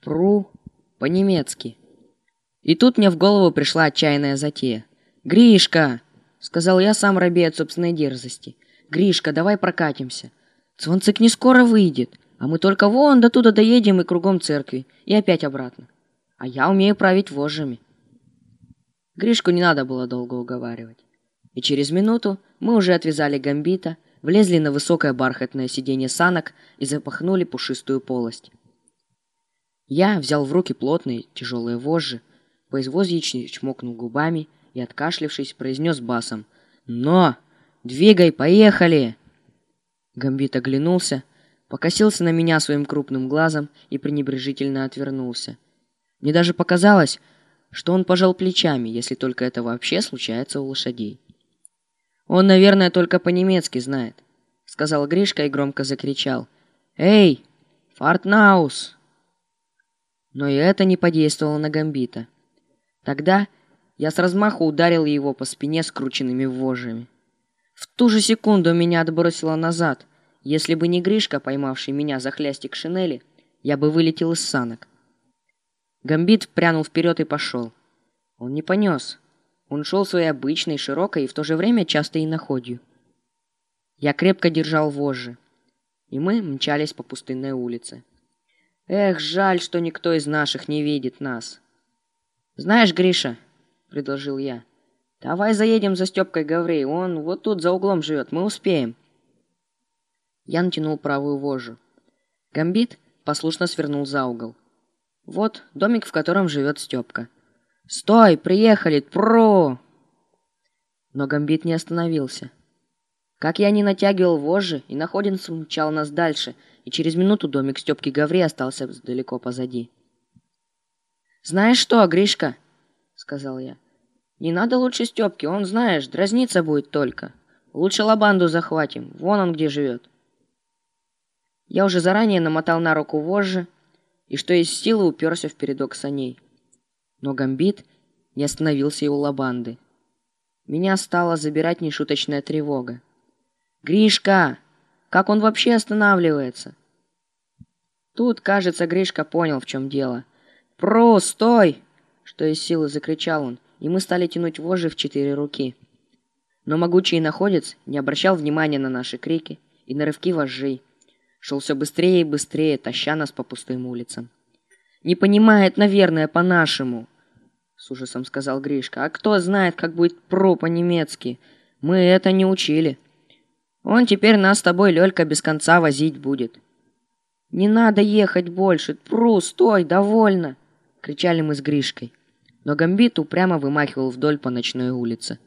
Пру по-немецки. И тут мне в голову пришла отчаянная затея. «Гришка!» — сказал я, сам робея от собственной дерзости. «Гришка, давай прокатимся. Цванцик не скоро выйдет, а мы только вон до туда доедем и кругом церкви, и опять обратно. А я умею править вожжами». Гришку не надо было долго уговаривать. И через минуту мы уже отвязали гамбита, влезли на высокое бархатное сиденье санок и запахнули пушистую полость. Я взял в руки плотные тяжелые вожжи, поизвозъячно чмокнул губами и, откашлившись, произнес басом «Но! Двигай, поехали!» Гамбит оглянулся, покосился на меня своим крупным глазом и пренебрежительно отвернулся. Мне даже показалось, что он пожал плечами, если только это вообще случается у лошадей. «Он, наверное, только по-немецки знает», — сказал Гришка и громко закричал. «Эй, Фартнаус!» Но и это не подействовало на Гамбита. Тогда я с размаху ударил его по спине скрученными вожжами. В ту же секунду меня отбросило назад. Если бы не Гришка, поймавший меня за хлястик шинели, я бы вылетел из санок. Гамбит прянул вперед и пошел. Он не понес. Он шел своей обычной, широкой и в то же время частой иноходью. Я крепко держал вожжи, и мы мчались по пустынной улице. Эх, жаль, что никто из наших не видит нас. Знаешь, Гриша, предложил я, давай заедем за Степкой Гаврей, он вот тут за углом живет, мы успеем. Я натянул правую вожжу. Гамбит послушно свернул за угол. Вот домик, в котором живет Степка. «Стой! Приехали! Про!» Но Гамбит не остановился. Как я не натягивал вожжи, и находец мчал нас дальше, и через минуту домик Степки Гаври остался далеко позади. «Знаешь что, Гришка?» — сказал я. «Не надо лучше Степки, он, знаешь, дразниться будет только. Лучше лабанду захватим, вон он где живет». Я уже заранее намотал на руку вожжи, и что из силы уперся в передок саней. Но Гамбит не остановился и у лабанды. Меня стала забирать нешуточная тревога. «Гришка! Как он вообще останавливается?» Тут, кажется, Гришка понял, в чем дело. «Про, стой!» Что из силы закричал он, и мы стали тянуть вожжи в четыре руки. Но могучий находец не обращал внимания на наши крики и на рывки вожжей шел все быстрее и быстрее, таща нас по пустым улицам. «Не понимает, наверное, по-нашему», — с ужасом сказал Гришка. «А кто знает, как будет про по-немецки? Мы это не учили. Он теперь нас с тобой, Лёлька, без конца возить будет». «Не надо ехать больше! Пру, стой, довольно!» — кричали мы с Гришкой. Но Гамбит упрямо вымахивал вдоль по ночной улице.